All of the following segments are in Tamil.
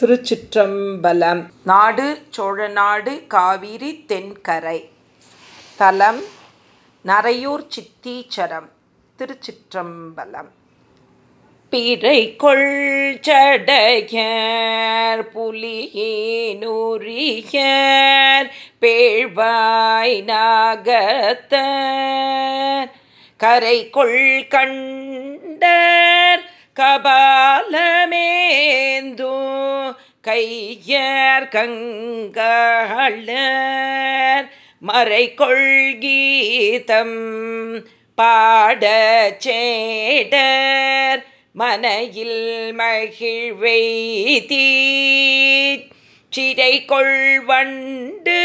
திருச்சிற்றம்பலம். நாடு சோழநாடு காவிரி தென்கரை. தலம் நரையூர் சித்தீச்சரம் திருச்சிற்றம்பலம். பிறை கொள் சடையர் புலியேனூரியர் பேழ்வாய் நாகத்தர் கரை கொள் கண்டர் கபாலமேந்து கையர் கங்காளர் மறை கொள்கீதம் பாடச்சேடர் மனையில் மகிழ்வெய்தி சிறை கொள்வண்டு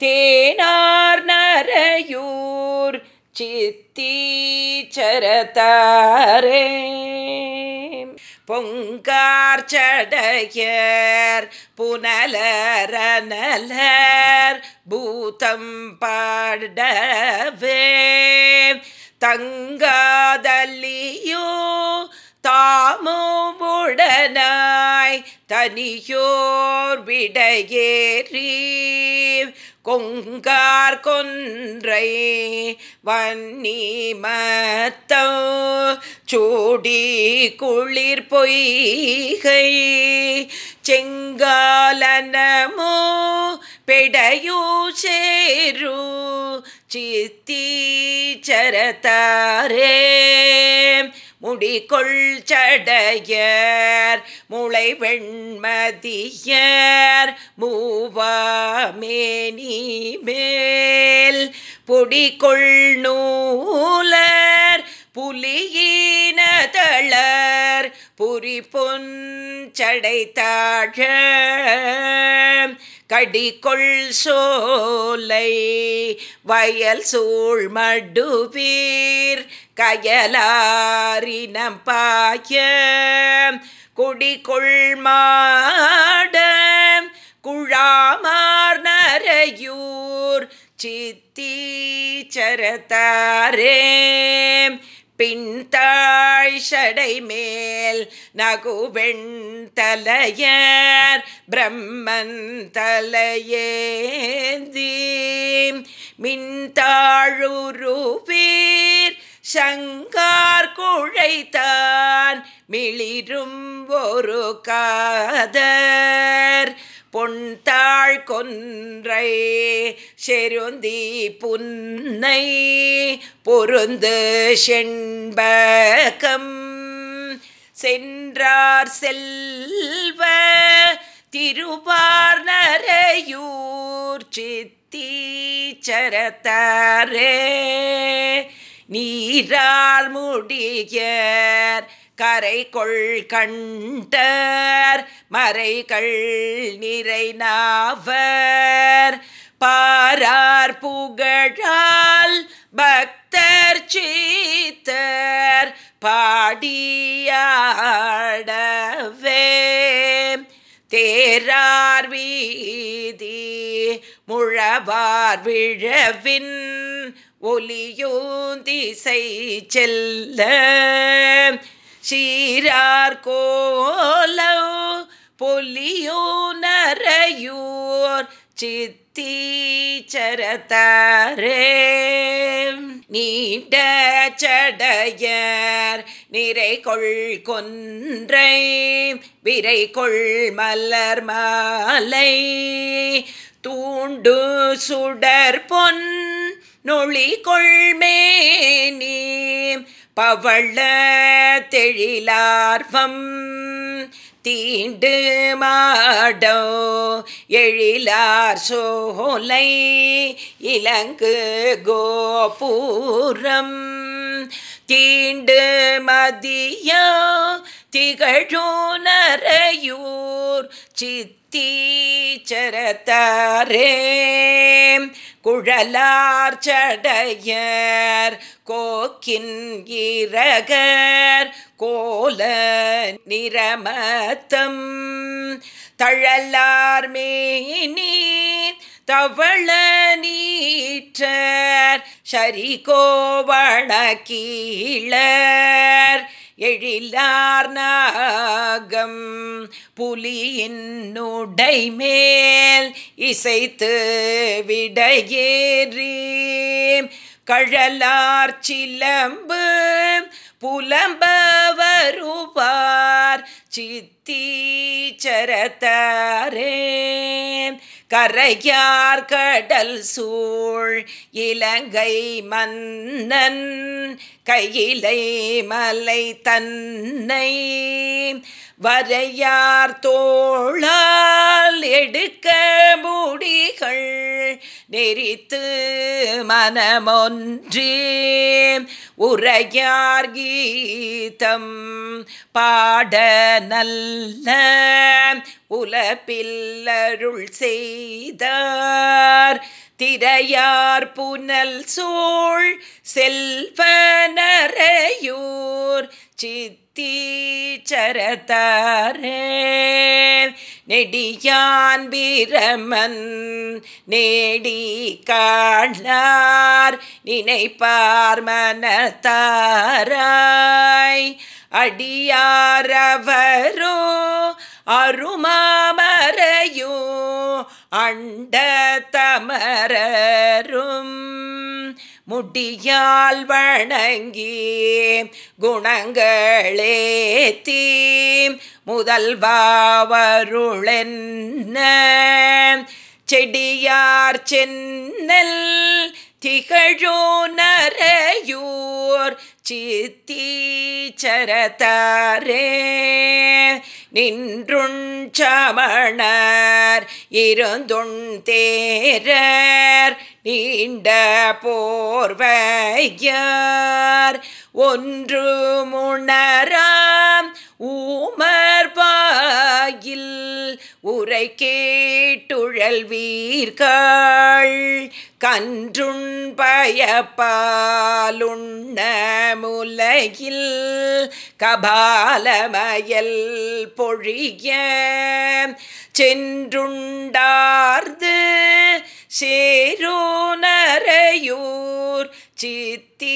தேனார் நரையூர் சித்தீச்சரத்தாரே பொங்கார்ச்சடையர் புனலரனலர் பூதம் பாடவே. தங்காதல்லியோ தாமுவுடனாய் தனியோர் விடையேறி. கொங்கார் கொன்றை வன்னிமத்தோ சூடி குளிர் பொய்கை செங்காலனமோ பெடையோ சேரு சித்தீச்சரத்தாரே முடிகொள் சடையர் முளை வெண்மதியர் மூவாமேனி மேல் பொடிகொள் நூலர் புலியினதளர் புரி பொன் பொஞ்சடைத்தாழ கடிகொள் சோலை வயல் சூழ் மடுவீர் கயலாரினம் பாய குடிகொள் மாட குழாமார் நரையூர் சித்தீச்சரத்தாரே பின்தாழ் சடை மேல் நகுவெண் தலையர் பிரம்மன் தலையேந்தி. மின்தாழுருவீர் சங்கார் குழைத்தான் மிளிரும் ஒரு காதர். பொன்தாள் கொன்றை செருந்தி புன்னை பொருந்து செண்பகம். சென்றார் செல்வ திருவார் நரையூர் சித்தீச்சரத்தாரே நீரால் முடியர் கரை கொள் கண்டர் மறைகள் நிறை நாவர். பாரார் புகழால் பக்தர் சீத்தர் பாடியாடவே. தேரார் வீதி முழவார் விழவின் ஒலியூந்திசை செல்ல. சீரார் கோலோ பொலியோ நரையூர் சித்தீச்சரத்தாரே நீண்ட சடையர் நிறை கொள் கொன்றை விரை கொள் மலர் மாலை. தூண்டு சுடர் பொன் நொழி கொள்மே நீ பவள தெழிலார்வம் தீண்டு மாடோ எழிலார் சோலை இலங்கு கோபூரம் தீண்டு மதியோ திகழோ நரையூர் சித்தீச்சரத்தாரே குழலார் சடையர் கோக்கின் இரகர் கோல நிரமத்தம் தழலார் மேனி தவள நீற்றர் ஷரிகோவண கீழர் எழிலார் நாகம் புலியின் உடை இசைத்து விடையேறி. கழலார் சிலம்பு புலம்பவருவார். சித்தீச்சரத்தாரே கரையார் கடல் சூழ் இலங்கை மன்னன் கையிலை மலை தன்னை வரையார் தோளால் எடுக்க முடிகள். நெறித்து மனமொன்றே. உரையார் கீதம் பாட நல்ல உலப்பில்லருள் செய்தார். திரையார் புனல் சோழ் செல்வனரையூர் சித்தீச்சரத்தாரே நெடியான் வீரமன் நேடி காணார் நினைப்பார் மனத்தாராய். அடியாரவரோ அருமாமரையோ அண்ட தமரரும். முடியால் வணங்கி குணங்களேத்தி முதல்வாவருளென்ன செடியார் சென்னல் திகழோ நரையூர் சித்தீச்சரத்தாரே நின்றுஞ்சமணர் இருந்துண் தேரர் நீண்ட போர்வையார் ஒன்று முணராம் ஊமர்பாயில் உரை கேட்டுழல் வீர்கள் கன்றுண்பயப்பாலுண்ண முலையில் கபாலமயல் பொழிய சென்றுண்டார்ந்து சேரோனரையூர் சித்தீச்சரத்தாரே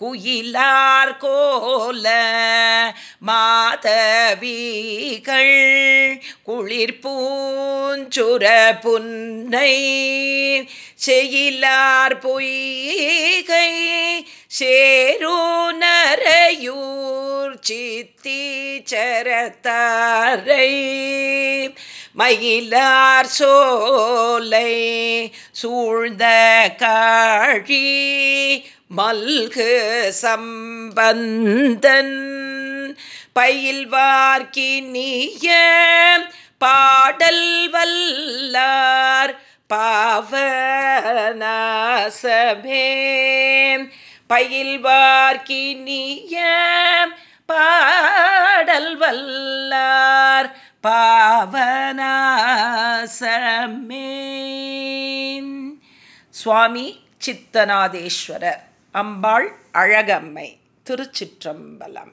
குயிலார் கோல மாதவிகள் குளிர் பூஞ்சுர புன்னை செயிலார் பொய்கை சேரு நரையூர் சித்தீச்சரத்தாரை மயிலார் சோலை சூழ்ந்த காழி மல்கு சம்பந்தன் பயில்வார்க்கினிய பாடல் வல்லார் பாவநாசமே. பயில்வார்க்கினிய பாடல் வல்லார் பாவநாசமே. சுவாமி சித்தநாதேஸ்வரர் அம்பாள் அழகம்மை திருச்சிற்றம்பலம்.